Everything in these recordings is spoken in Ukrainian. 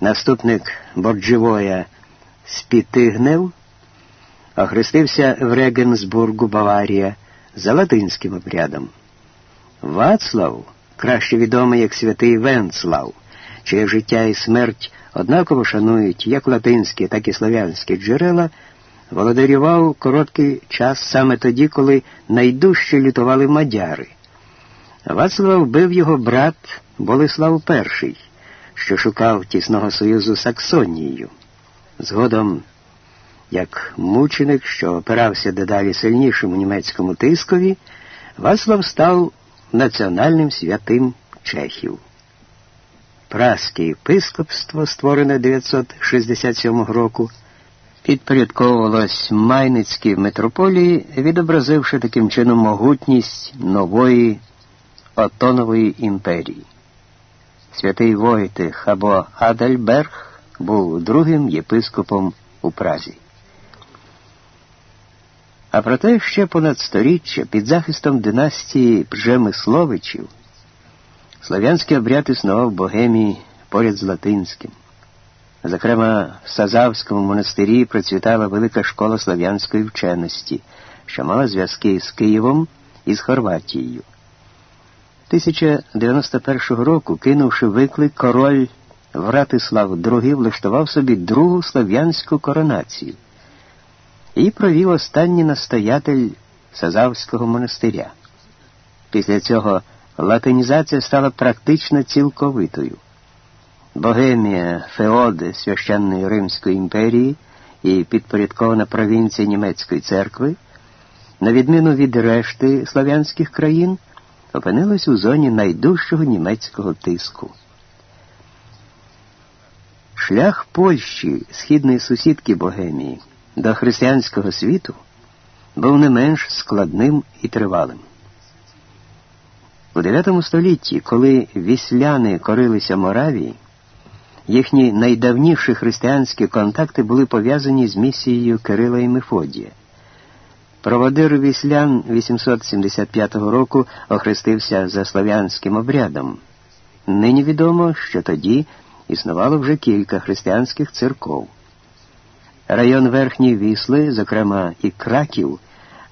наступник Бордживоя Спітигнев, охрестився в Регенсбургу, Баварія, за латинським обрядом. Вацлав, краще відомий як святий Венцлав, чиє життя і смерть однаково шанують як латинські, так і славянські джерела, володарював короткий час саме тоді, коли найдужче лютували мадяри. Вацлава вбив його брат Болеслав І, що шукав тісного союзу з Саксонією. Згодом, як мученик, що опирався дедалі сильнішому німецькому тискові, Вацлав став національним святим Чехів. Праське єпископство, створене 967 року, підпорядковувалось Майницькій митрополії, відобразивши таким чином могутність нової Отонової імперії. Святий Войтих або Адальберг був другим єпископом у Празі. А проте ще понад сторіччя під захистом династії Пжемисловичів Слов'янський обряд існував в Богемії поряд з латинським. Зокрема, в Сазавському монастирі процвітала велика школа слов'янської вченості, що мала зв'язки з Києвом і з Хорватією. 1091 року, кинувши виклик, король Вратислав II влаштував собі другу слов'янську коронацію і провів останній настоятель Сазавського монастиря. Після цього латинізація стала практично цілковитою. Богемія, Феоди священної Римської імперії і підпорядкована провінція німецької церкви, на відміну від решти славянських країн, опинилась у зоні найдужчого німецького тиску. Шлях Польщі, східної сусідки Богемії, до християнського світу був не менш складним і тривалим. У IX столітті, коли вісляни корилися Моравії, їхні найдавніші християнські контакти були пов'язані з місією Кирила і Мефодія. Проводир віслян 875 року охрестився за славянським обрядом. Нині відомо, що тоді існувало вже кілька християнських церков. Район Верхньої Вісли, зокрема і Краків,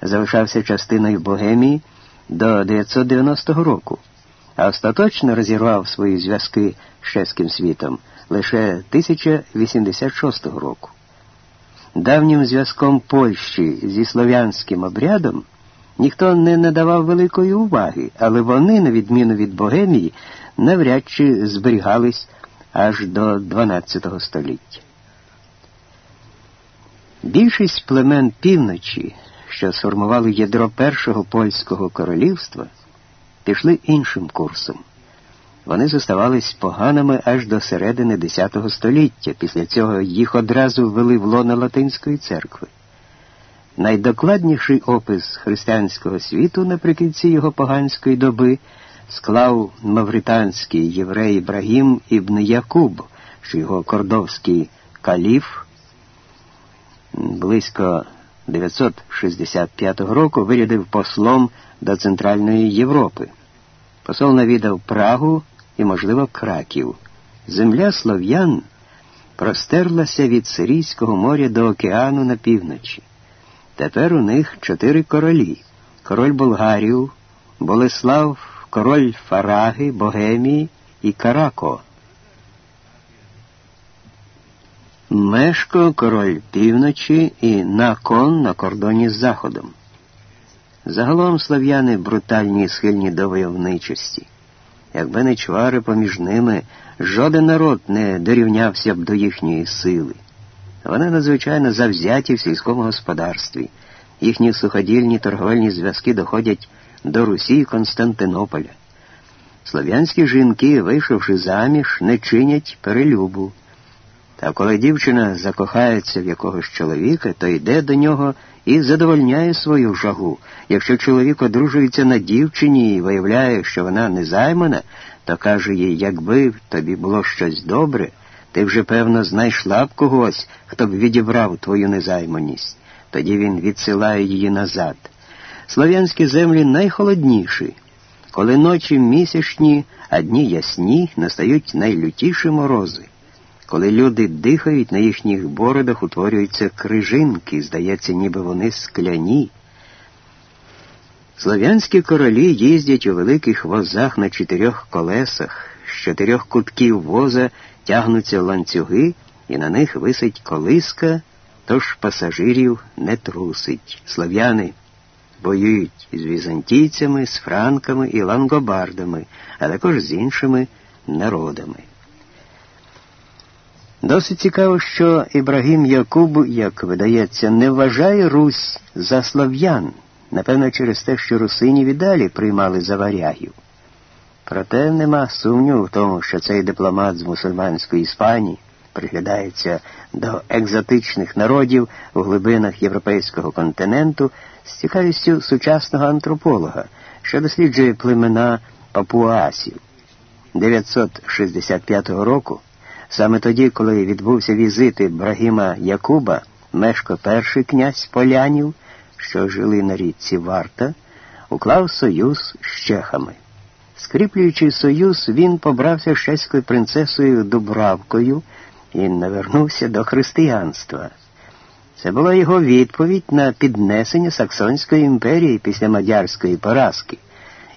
залишався частиною Богемії до 990 року, а остаточно розірвав свої зв'язки з чеським світом лише 1086 року. Давнім зв'язком Польщі зі слов'янським обрядом ніхто не надавав великої уваги, але вони, на відміну від Богемії, навряд чи зберігались аж до XII століття. Більшість племен півночі, що сформували ядро першого польського королівства, пішли іншим курсом. Вони зоставались поганими аж до середини X століття. Після цього їх одразу ввели в лоно Латинської церкви. Найдокладніший опис християнського світу наприкінці його поганської доби склав мавританський єврей Ібрагім ібн Якуб, що його кордовський каліф близько 965 року вирядив послом до Центральної Європи. Посол навідав Прагу і, можливо, краків. Земля слов'ян простерлася від Сирійського моря до океану на півночі. Тепер у них чотири королі: король Болгарів, Болеслав, король Фараги, Богемії і Карако. Мешко король півночі і Након на кордоні з Заходом. Загалом слов'яни брутальні і схильні до войовничості. Якби не чвари поміж ними, жоден народ не дорівнявся б до їхньої сили. Вони надзвичайно завзяті в сільському господарстві. Їхні суходільні торговельні зв'язки доходять до Русі і Константинополя. Слов'янські жінки, вийшовши заміж, не чинять перелюбу. Та коли дівчина закохається в якогось чоловіка, то йде до нього і задовольняє свою жагу. Якщо чоловік одружується на дівчині і виявляє, що вона незаймана, то каже їй, якби тобі було щось добре, ти вже, певно, знайшла б когось, хто б відібрав твою незайманість. Тоді він відсилає її назад. Слов'янські землі найхолодніші. Коли ночі місячні, а дні ясні, настають найлютіші морози. Коли люди дихають, на їхніх бородах утворюються крижинки, здається, ніби вони скляні. Слов'янські королі їздять у великих возах на чотирьох колесах, з чотирьох кутків воза тягнуться ланцюги, і на них висить колиска, тож пасажирів не трусить. Слов'яни воюють з візантійцями, з франками і лангобардами, а також з іншими народами. Досить цікаво, що Ібрагім Якуб, як видається, не вважає Русь за слов'ян, напевно, через те, що русині віддалі приймали за варягів. Проте нема сумніву в тому, що цей дипломат з мусульманської Іспанії приглядається до екзотичних народів у глибинах європейського континенту з цікавістю сучасного антрополога, що досліджує племена папуасів. 965 року, саме тоді, коли відбувся візит Ібрагіма Якуба, Мешко перший князь полянів, що жили на річці Варта, уклав союз з чехами. Скріплюючи союз, він побрався з чеською принцесою Дубравкою і навернувся до християнства. Це була його відповідь на піднесення Саксонської імперії після мадярської поразки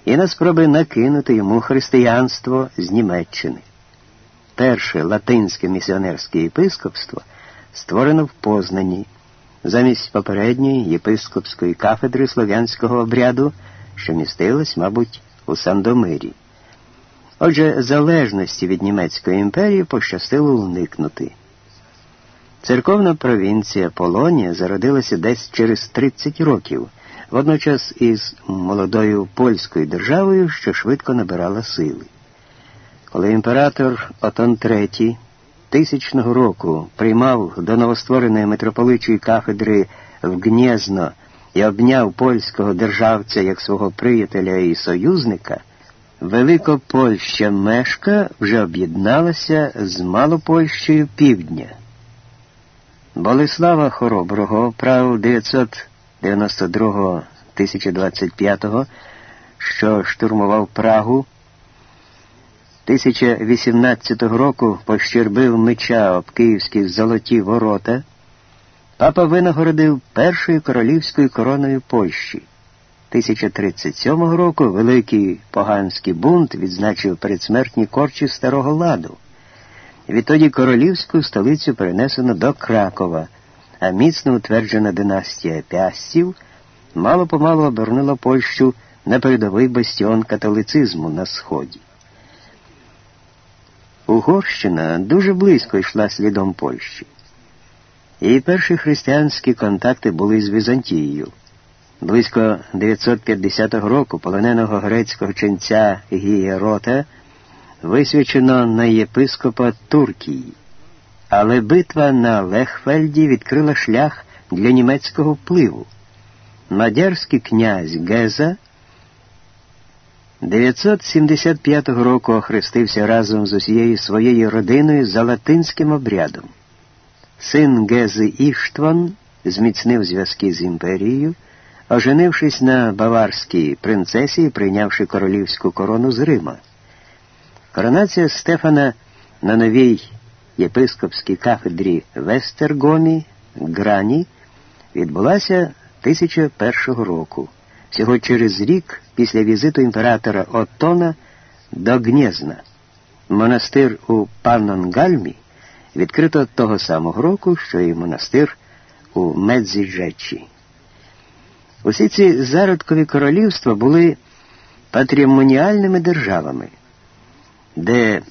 і на спроби накинути йому християнство з Німеччини. Перше латинське місіонерське єпископство створено в Познані замість попередньої єпископської кафедри слов'янського обряду, що містилась, мабуть, у Сандомирі. Отже, залежності від Німецької імперії пощастило уникнути. Церковна провінція Полонія зародилася десь через 30 років, водночас із молодою польською державою, що швидко набирала сили. Коли імператор Отон III тисячного року приймав до новоствореної митрополичої кафедри в Гнєзно і обняв польського державця як свого приятеля і союзника, Великопольща Мешка вже об'єдналася з Малопольщею Півдня. Болеслава Хороброго, прав 992 1025 що штурмував Прагу, 1018 року пощербив меча об київські золоті ворота, папа винагородив першою королівською короною Польщі. 1037 року Великий Поганський бунт відзначив передсмертні корчі старого ладу. Відтоді королівську столицю перенесено до Кракова, а міцно утверджена династія Пястів мало помалу обернула Польщу на передовий бастіон католицизму на Сході. Угорщина дуже близько йшла слідом Польщі. Її перші християнські контакти були з Візантією. Близько 950 року полоненого грецького ченця Гієрота висвячено на єпископа Туркії, але битва на Лехфельді відкрила шлях для німецького впливу. Мадярський князь Геза 975 року охрестився разом з усією своєю родиною за латинським обрядом. Син Гези Іштван зміцнив зв'язки з імперією, оженившись на баварській принцесі і прийнявши королівську корону з Рима. Коронація Стефана на новій єпископській кафедрі Вестергомі Грані відбулася 1001 року, всього через рік після візиту імператора Оттона до Гнєзна. Монастир у Паннонгальмі відкрито того самого року, що і монастир у Медзіджечі. Усі ці зародкові королівства були патріармоніальними державами, де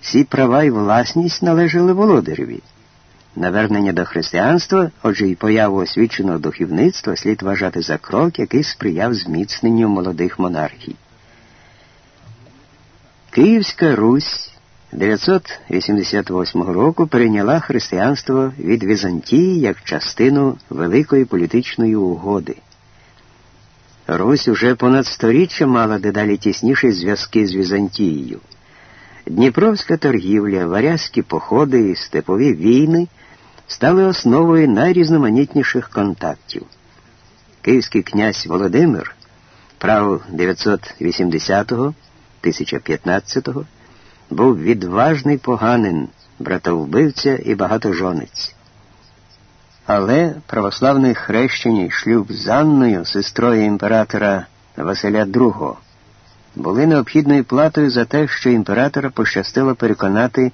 всі права і власність належали володареві. Навернення до християнства, отже і появу освіченого духовництва слід вважати за крок, який сприяв зміцненню молодих монархій. Київська Русь 988 року прийняла християнство від Візантії як частину великої політичної угоди. Русь уже понад сторіччя мала дедалі тісніші зв'язки з Візантією. Дніпровська торгівля, варязькі походи і степові війни стали основою найрізноманітніших контактів. Київський князь Володимир, прав 980-1015 був відважний поганин, братовбивця і багатожонець. Але православний хрещений шлюб з Анною, сестрою імператора Василя II, були необхідною платою за те, що імператора пощастило переконати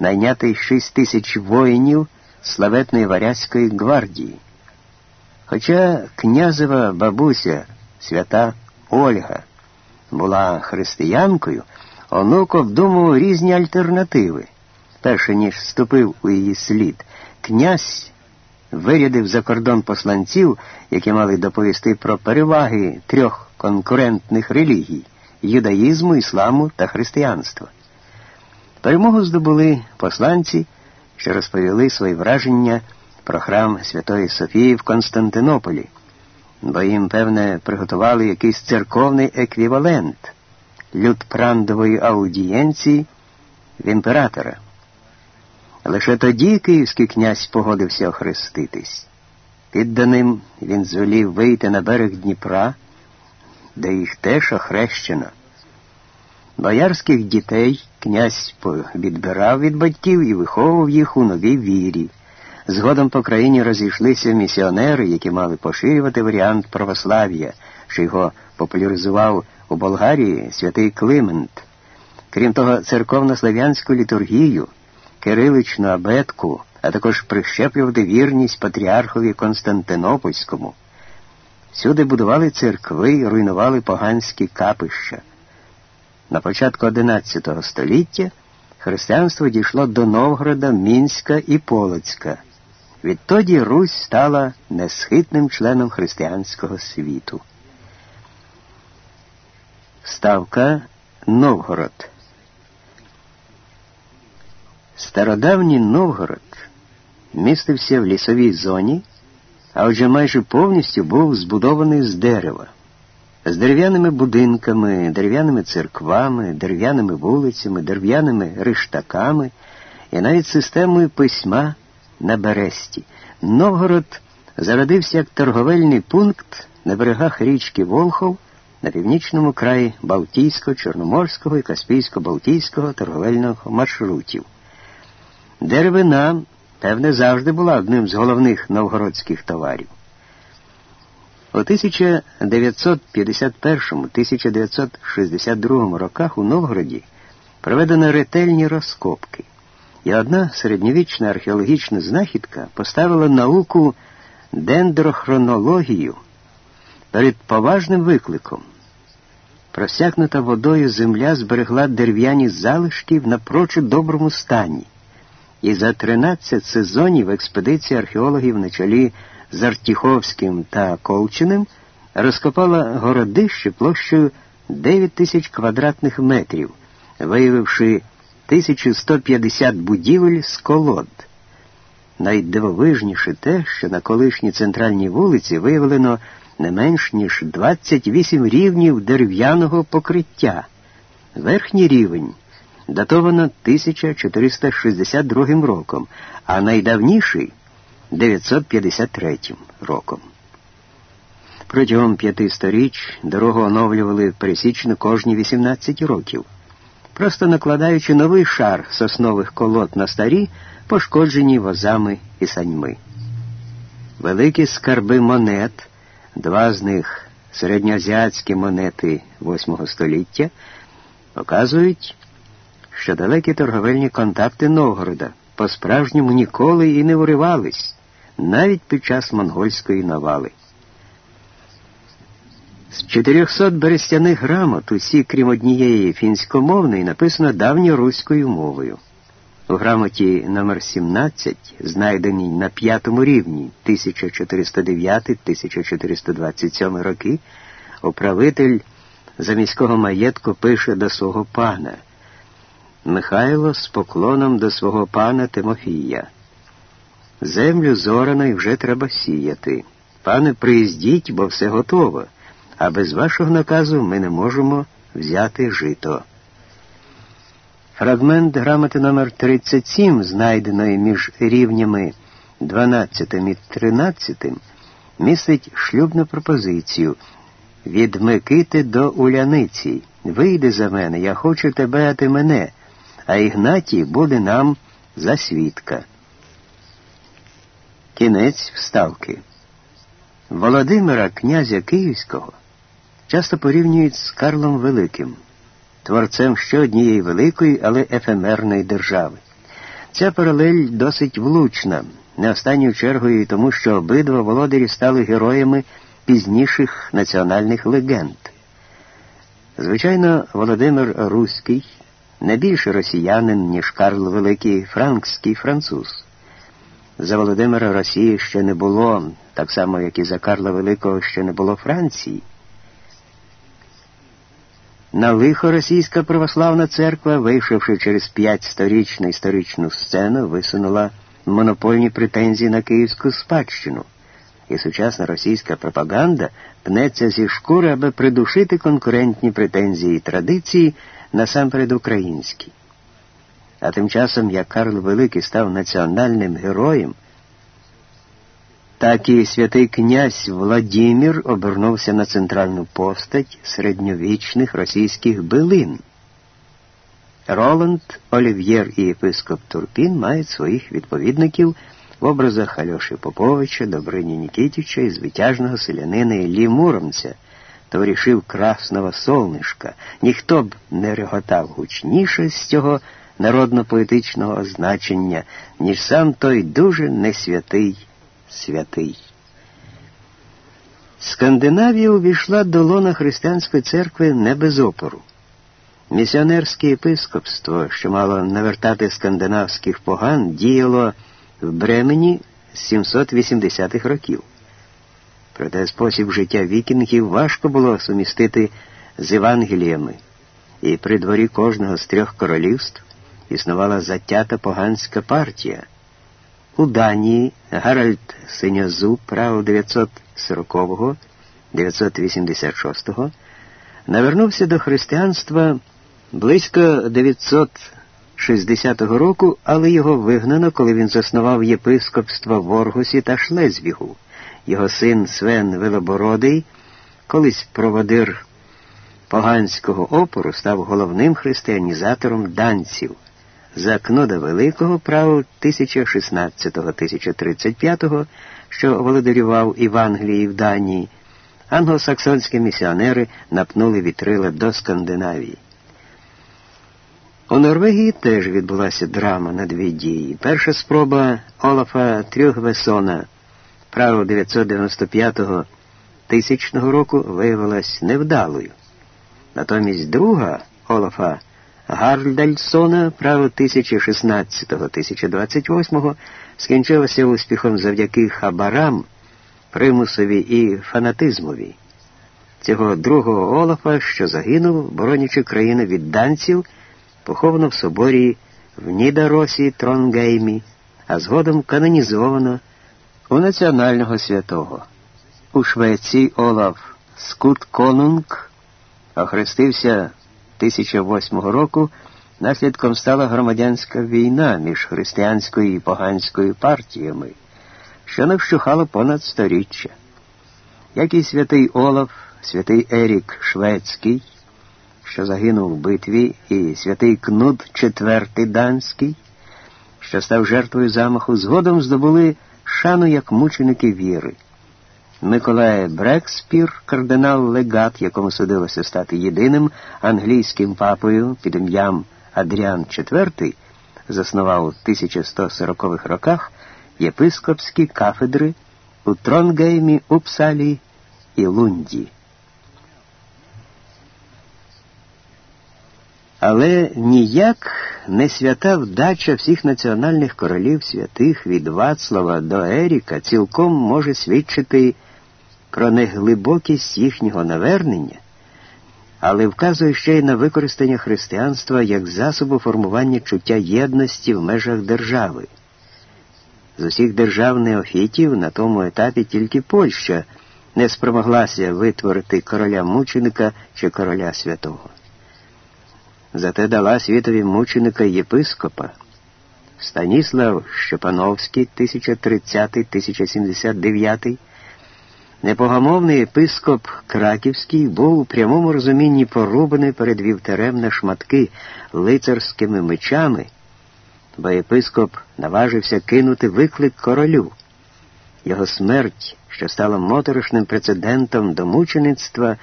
найняти 6 тисяч воїнів славетної варязької гвардії. Хоча князева бабуся, свята Ольга, була християнкою, онук обдумував різні альтернативи. Перше ніж вступив у її слід, князь вирядив за кордон посланців, які мали доповісти про переваги трьох конкурентних релігій юдаїзму, ісламу та християнства. Перемогу здобули посланці, що розповіли свої враження про храм Святої Софії в Константинополі, бо їм, певне, приготували якийсь церковний еквівалент людпрандової аудієнції в імператора. Лише тоді київський князь погодився охреститись. Підданим він звелів вийти на берег Дніпра, де їх теж охрещено. Боярських дітей князь відбирав від батьків і виховував їх у новій вірі. Згодом по країні розійшлися місіонери, які мали поширювати варіант православ'я, що його популяризував у Болгарії святий Климент. Крім того, церковно-слав'янську літургію, кириличну абетку, а також прищеплювати вірність патріархові Константинопольському. Всюди будували церкви, руйнували поганські капища. На початку XI століття християнство дійшло до Новгорода, Мінська і Полоцька. Відтоді Русь стала несхитним членом християнського світу. Ставка Новгород. Стародавній Новгород містився в лісовій зоні, а отже майже повністю був збудований з дерева з дерев'яними будинками, дерев'яними церквами, дерев'яними вулицями, дерев'яними риштаками і навіть системою письма на Бересті. Новгород зародився як торговельний пункт на берегах річки Волхов на північному краї Балтійського, Чорноморського і Каспійсько-Балтійського торговельного маршрутів. Деревина, певне, завжди була одним з головних новгородських товарів. У 1951-1962 роках у Новгороді проведено ретельні розкопки, і одна середньовічна археологічна знахідка поставила науку дендрохронологію перед поважним викликом. Просякнута водою земля зберегла дерев'яні залишки в напрочуд доброму стані, і за 13 сезонів експедиції археологів на чолі з Артіховським та Колчиним розкопала городище площею 9 тисяч квадратних метрів, виявивши 1150 будівель з колод. Найдивовижніше те, що на колишній центральній вулиці виявлено не менш ніж 28 рівнів дерев'яного покриття. Верхній рівень датовано 1462 роком, а найдавніший 953 роком. Протягом п'яти сторіч дорогу оновлювали пересічно кожні 18 років, просто накладаючи новий шар соснових колод на старі, пошкоджені возами і саньми. Великі скарби монет, два з них середньоазіатські монети VIII століття, показують, що далекі торговельні контакти Новгорода по-справжньому ніколи і не уривались навіть під час монгольської навали. З 400 берестяних грамот усі, крім однієї фінськомовної, написано давньоруською мовою. У грамоті номер 17 знайденій на п'ятому рівні 1409-1427 роки, управитель заміського маєтку пише до свого пана Михайло з поклоном до свого пана Тимофія. Землю зорано і вже треба сіяти. Пане, приїздіть, бо все готово, а без вашого наказу ми не можемо взяти жито. Фрагмент грамоти номер 37 знайденої між рівнями 12 і 13, містить шлюбну пропозицію від Микити до Уляниці. Вийди за мене, я хочу тебе, а ти мене, а Ігнатій буде нам за свідка. Кінець вставки. Володимира князя Київського часто порівнюють з Карлом Великим, творцем ще однієї великої, але ефемерної держави. Ця паралель досить влучна, не останньою чергою і тому, що обидва володарі стали героями пізніших національних легенд. Звичайно, Володимир Руський не більше росіянин, ніж Карл Великий франкський француз. За Володимира Росії ще не було, так само, як і за Карла Великого ще не було Франції. На лихо російська православна церква, вийшовши через п'ять сторічну історичну сцену, висунула монопольні претензії на київську спадщину, і сучасна російська пропаганда пнеться зі шкури, аби придушити конкурентні претензії і традиції насамперед українські. А тим часом, як Карл Великий став національним героєм, так і святий князь Владимир обернувся на центральну постать середньовічних російських билин. Роланд, Олів'єр і єпископ Турпін мають своїх відповідників в образах Альоші Поповича, Добрині Нікітіча і звитяжного селянина Іллі Муромця, товаришів Красного Солнишка. Ніхто б не реготав гучніше з цього народно-поетичного означення, ніж сам той дуже несвятий святий. Скандинавія увійшла до лона християнської церкви не без опору. Місіонерське єпископство, що мало навертати скандинавських поган, діяло в Бремені з 780-х років. Проте спосіб життя вікінгів важко було сумістити з Євангеліями, і при дворі кожного з трьох королівств існувала затята поганська партія. У Данії Гаральд Синьозуб правил 940-986 навернувся до християнства близько 960 року, але його вигнано, коли він заснував єпископство в Оргусі та Шлезвігу. Його син Свен Велобородий, колись проводир поганського опору, став головним християнізатором данців. За Кнода Великого правил 1016-1035, що володарював Євангелії в Данії, англосаксонські місіонери напнули вітрила до Скандинавії. У Норвегії теж відбулася драма на дві дії. Перша спроба Олафа Трюгвесона право 995-го тисячного року виявилась невдалою. Натомість друга Олафа Гардальсона право 1016-1028 скінчилося успіхом завдяки хабарам, примусові і фанатизмові. Цього другого Олафа, що загинув, боронячи країну від данців, поховано в соборі в Нідаросі Тронгеймі, а згодом канонізовано у національного святого. У Швеції Олаф Скут Конунг охрестився 1008 року. Наслідком стала громадянська війна між християнською і поганською партіями, що не понад сторіччя. Як і святий Олаф, святий Ерік Шведський, що загинув в битві, і святий Кнут IV Данський, що став жертвою замаху, згодом здобули шану як мученики віри. Миколай Брекспір, кардинал легат, якому судилося стати єдиним англійським папою під ім'ям Адріан IV, заснував у 1140-х роках єпископські кафедри у Тронгеймі, Упсалі і Лунді. Але ніяк не свята вдача всіх національних королів святих від Вацлава до Еріка цілком може свідчити про неглибокість їхнього навернення, але вказує ще й на використання християнства як засобу формування чуття єдності в межах держави. З усіх держав неофітів на тому етапі тільки Польща не спромоглася витворити короля мученика чи короля святого. Зате дала світові мученика єпископа. Станіслав Щепановський, 1030-1079, непогамовний єпископ Краківський був у прямому розумінні порубаний перед вівтарем на шматки лицарськими мечами бо єпископ наважився кинути виклик королю. Його смерть, що стала моторошним прецедентом до мучеництва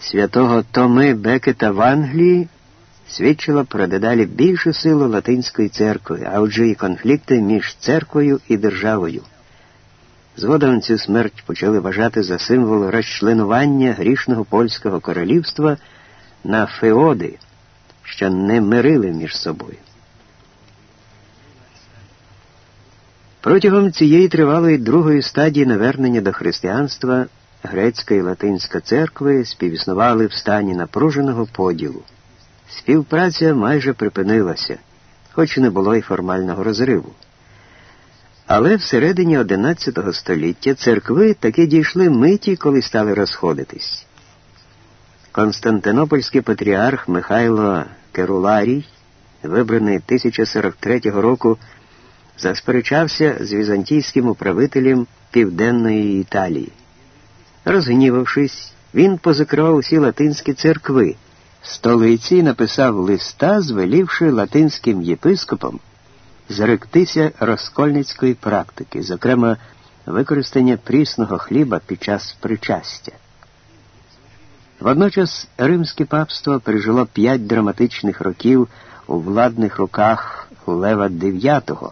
святого Томи Бекета в Англії, свідчила про дедалі більшу силу Латинської церкви, а отже і конфлікти між церквою і державою. Згодом цю смерть почали вважати за символ розчленування грішного польського королівства на феоди, що не мирили між собою. Протягом цієї тривалої другої стадії навернення до християнства грецька і латинська церкви співіснували в стані напруженого поділу. Співпраця майже припинилася, хоч і не було й формального розриву. Але всередині XI століття церкви таки дійшли миті, коли стали розходитись. Константинопольський патріарх Михайло Керуларій, вибраний 1043 року, засперечався з візантійським управителем Південної Італії. Розгнівавшись, він позакривав усі латинські церкви. Столиці написав листа, звелівши латинським єпископам зректися розкольницької практики, зокрема використання прісного хліба під час причастя. Водночас Римське папство пережило п'ять драматичних років у владних руках Лева IX,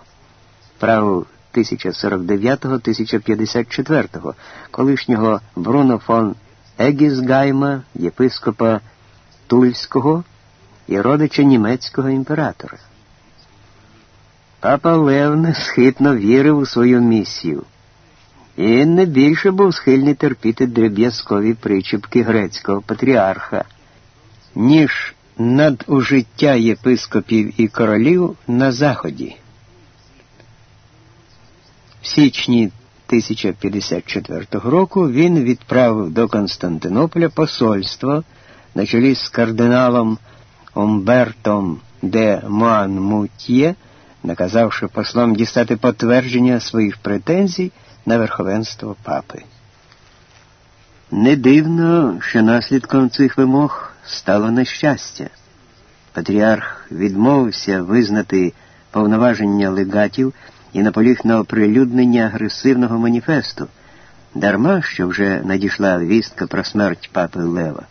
правил 1049-1054, колишнього Бруно фон Егісгайма, єпископа Тульського і родича німецького імператора. Папа Лев несхитно вірив у свою місію і не більше був схильний терпіти дріб'язкові причіпки грецького патріарха, ніж надужиття єпископів і королів на Заході. В січні 1054 року він відправив до Константинополя посольство на чолі з кардиналом Омбертом де Муанмутьє, наказавши послам дістати потвердження своїх претензій на верховенство папи. Не дивно, що наслідком цих вимог стало нещастя. Патріарх відмовився визнати повноваження легатів і наполіг на оприлюднення агресивного маніфесту, дарма що вже надійшла вістка про смерть папи Лева.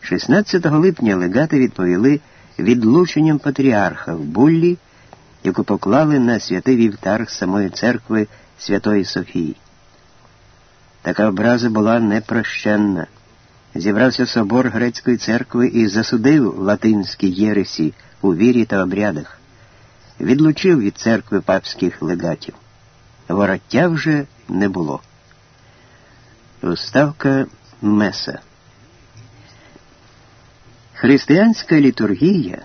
16 липня легати відповіли відлученням патріарха в Буллі, яку поклали на святий вівтар самої церкви Святої Софії. Така образа була непрощенна. Зібрався собор грецької церкви і засудив латинські єресі у вірі та обрядах, відлучив від церкви папських легатів. Вороття вже не було. Уставка Меса. Християнська літургія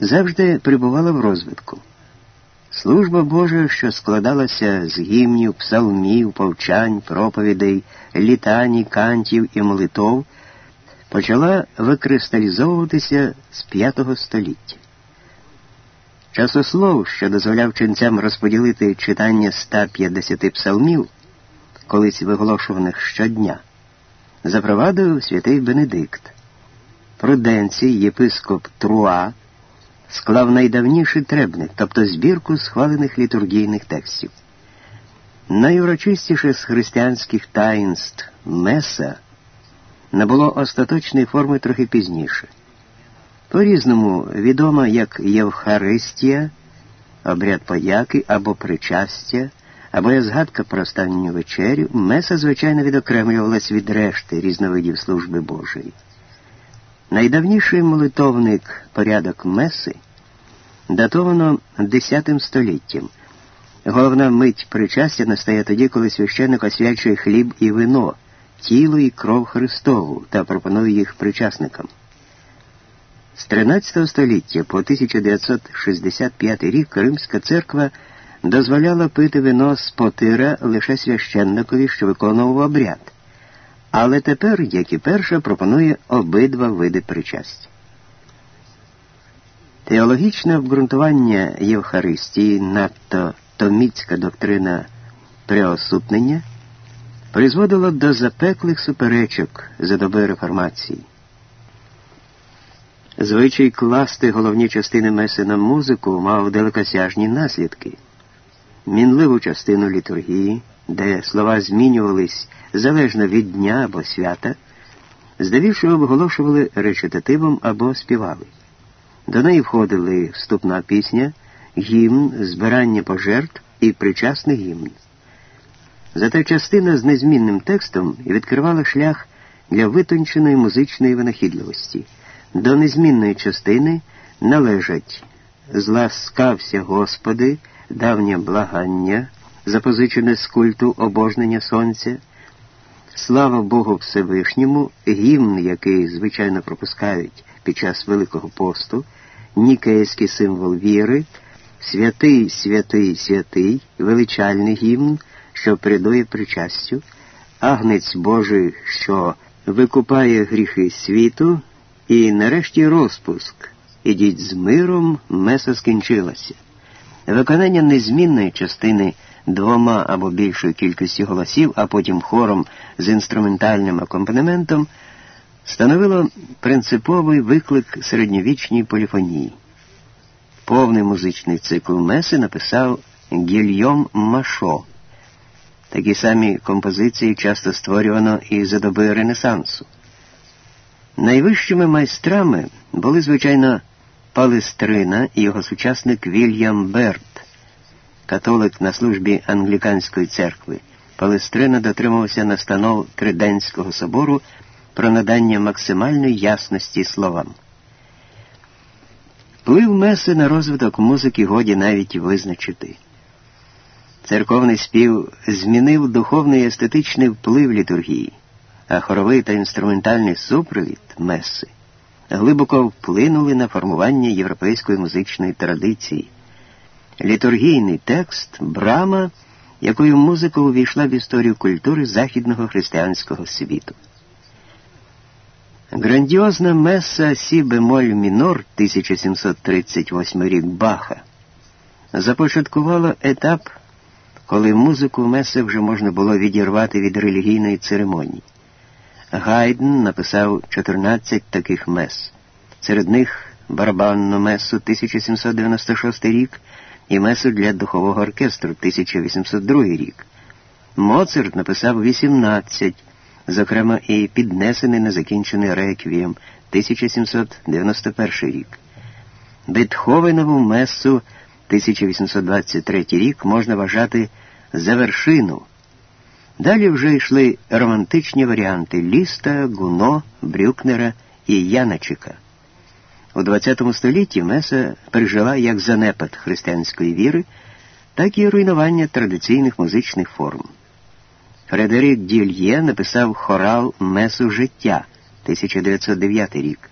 завжди перебувала в розвитку. Служба Божа, що складалася з гімнів, псалмів, повчань, проповідей, літань, кантів і молитов, почала викристалізовуватися з V століття. Часослов, що дозволяв ченцям розподілити читання 150 псалмів, колись виголошуваних щодня, запровадив святий Бенедикт. Пруденцій, єпископ Труа склав найдавніший требник, тобто збірку схвалених літургійних текстів. Найурочистіше з християнських таїнств Меса набуло остаточної форми трохи пізніше. По-різному відома як Євхаристія, обряд подяки або причастя, або є згадка про останню вечерю, Меса, звичайно, відокремлювалась від решти різновидів служби Божої. Найдавніший молитовник порядок Меси датовано X століттям. Головна мить причастя настає тоді, коли священник освячує хліб і вино, тіло і кров Христову та пропонує їх причасникам. З 13 століття по 1965 рік Кримська церква дозволяла пити вино з потира лише священникові, що виконував обряд. Але тепер, як і перша, пропонує обидва види причастя. Теологічне обґрунтування Євхаристії, надто томіцька доктрина преосупнення, призводило до запеклих суперечок за доби реформації. Звичай класти головні частини меси на музику мав далекосяжні наслідки. Мінливу частину літургії, де слова змінювались залежно від дня або свята, здавішого обголошували речитативом або співали. До неї входили вступна пісня, гімн, збирання пожертв і причасний гімн. Зате частина з незмінним текстом відкривала шлях для витонченої музичної винахідливості. До незмінної частини належать зласкався Господи, давнє благання, запозичене з культу обожнення сонця, слава Богу Всевишньому, гімн, який звичайно пропускають під час Великого посту, нікейський символ віри, святий, святий, святий, величальний гімн, що передує причастю, агнець Божий, що викупає гріхи світу. І нарешті розпуск. Ідіть з миром, меса скінчилася. Виконання незмінної частини двома або більшою кількістю голосів, а потім хором з інструментальним акомпанементом становило принциповий виклик середньовічній поліфонії. Повний музичний цикл Меси написав Гільйом Машо. Такі самі композиції часто створювано і за доби Ренесансу. Найвищими майстрами були, звичайно, Палестрина і його сучасник Вільям Берт, католик на службі англіканської церкви. Палестрина дотримувався настанов Триденського собору про надання максимальної ясності словам. Вплив меси на розвиток музики годі навіть визначити. Церковний спів змінив духовний і естетичний вплив літургії а хоровий та інструментальний супровід меси глибоко вплинули на формування європейської музичної традиції. Літургійний текст брама, якою музика увійшла в історію культури західного християнського світу. Грандіозна меса Сі бемоль мінор 1738 рік Баха започаткувала етап, коли музику меси вже можна було відірвати від релігійної церемонії. Гайден написав 14 таких мес. Серед них барабанну месу 1796 рік і месу для духового оркестру 1802 рік. Моцарт написав 18, зокрема і піднесений незакінчений реквієм 1791 рік. Бетховенову месу 1823 рік можна вважати за вершину. Далі вже йшли романтичні варіанти Ліста, Гуно, Брюкнера і Яначика. У ХХ столітті Меса пережила як занепад християнської віри, так і руйнування традиційних музичних форм. Фредерик Дільє написав хорал Месу життя 1909 рік,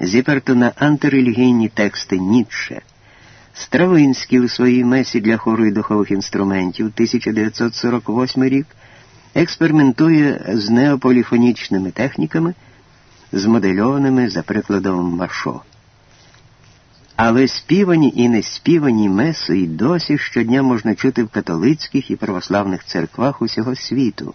зіперто на антирелігійні тексти Ніцше. Стравинський у своїй месі для хору і духових інструментів 1948 рік експериментує з неополіфонічними техніками, змодельованими за прикладом Маршо. Але співані і неспівані меси й досі щодня можна чути в католицьких і православних церквах усього світу,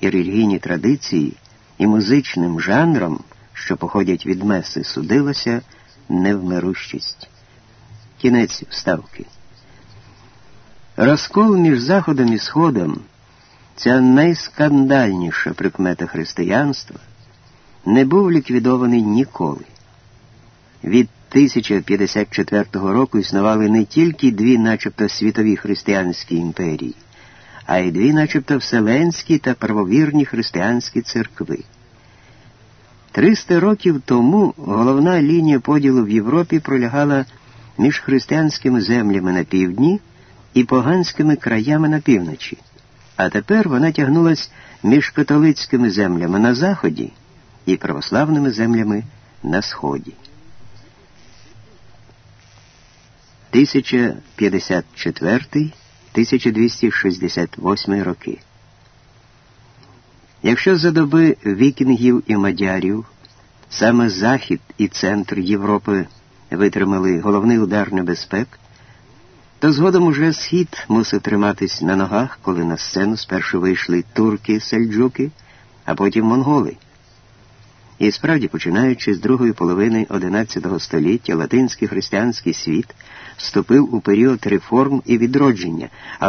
і релігійні традиції, і музичним жанром, що походять від меси, судилося невмирущість. Кінець вставки. Розкол між Заходом і Сходом ця найскандальніша прикмета християнства не був ліквідований ніколи. Від 1054 року існували не тільки дві, начебто, світові християнські імперії, а й дві, начебто, вселенські та правовірні християнські церкви. Триста років тому головна лінія поділу в Європі пролягала між християнськими землями на півдні і поганськими краями на півночі а тепер вона тягнулась між католицькими землями на заході і православними землями на сході. 1054-1268 роки. Якщо за доби вікінгів і мадярів саме Захід і центр Європи витримали головний удар небезпек, та згодом уже схід мусив триматись на ногах, коли на сцену спершу вийшли турки, сельджуки, а потім монголи. І справді, починаючи з другої половини XI століття, латинський християнський світ вступив у період реформ і відродження, але